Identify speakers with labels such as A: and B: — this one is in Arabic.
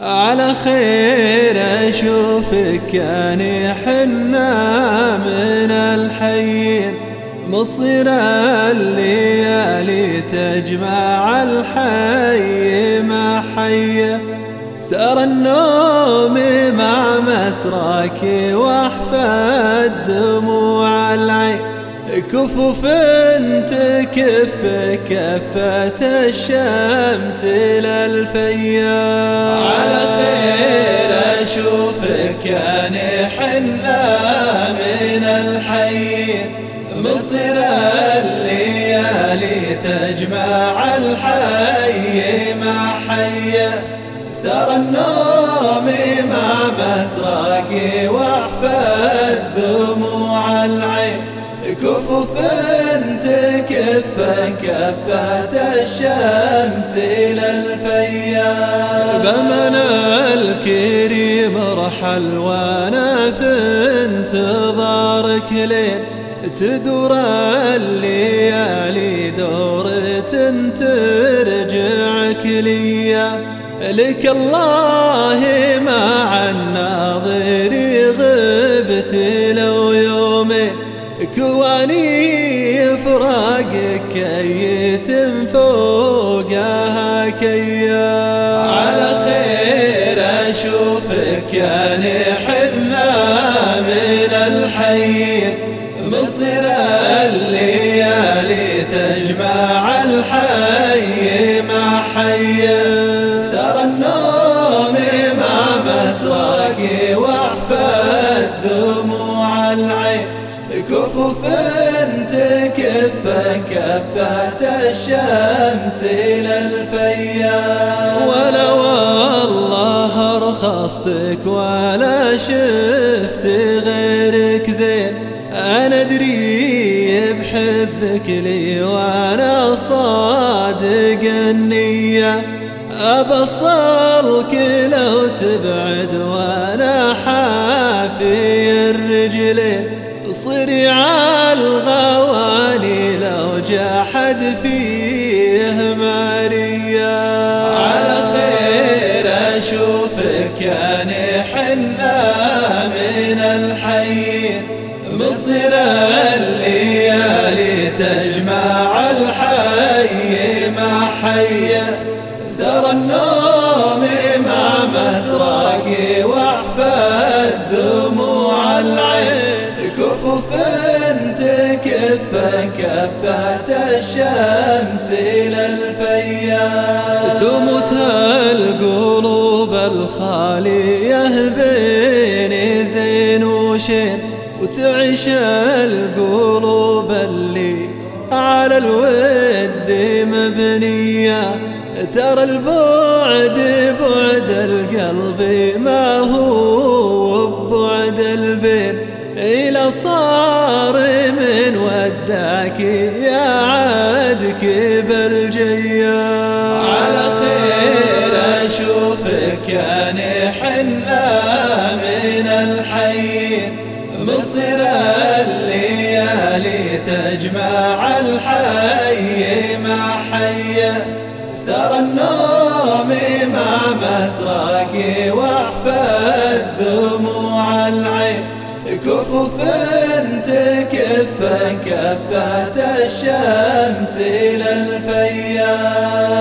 A: على خير أشوفك يعني حنا من الحين مصير الليالي تجمع الحي مع حيه سار النوم مع مسراك وأحفى دموع العين. كفوف تكف كفة الشمس للفيا
B: على خير أشوفك يا حنا من الحي. مصر الليالي تجمع الحي مع حيه سار النوم مع واحفى كفة الشمس للفيا
A: بمن الكريم رحل وأنا في انتظارك لين تدور الليالي دورة ترجعك ليا. لك الله فراقك كي فوقها كيا.
B: على خير أشوفك يا نحنا من الحي. مصر الليالي تجمع الحي مع حيه النوم مع مسراك واحفى تكف كفة الشمس للفيا
A: ولا والله رخصتك ولا شفت غيرك زين. أنا أدري بحبك لي وأنا صادق النية. أبصرك لو تبعد وأنا حافي الرجلين. صريع الغواني لو جحد فيه ماريا.
B: على خير أشوفك يا نحنا من الحي. مصر الليالي تجمع الحي مع حيه سر النوم مع مسراك واحفى كفة الشمس للفيا
A: تموت القلوب الخالية بين زين وشين وتعيش القلوب اللي على الود مبنية. ترى البعد بعد القلب ما هو ببعد البين إلى صار من وداك يا عادك بالجيا
B: على خير أشوفك يا نحنا من الحي. مصر الليالي تجمع الحي مع حيه سار النوم مع مسراك وأحفى دموع العين. كفوف تكف كفة الشمس للفيا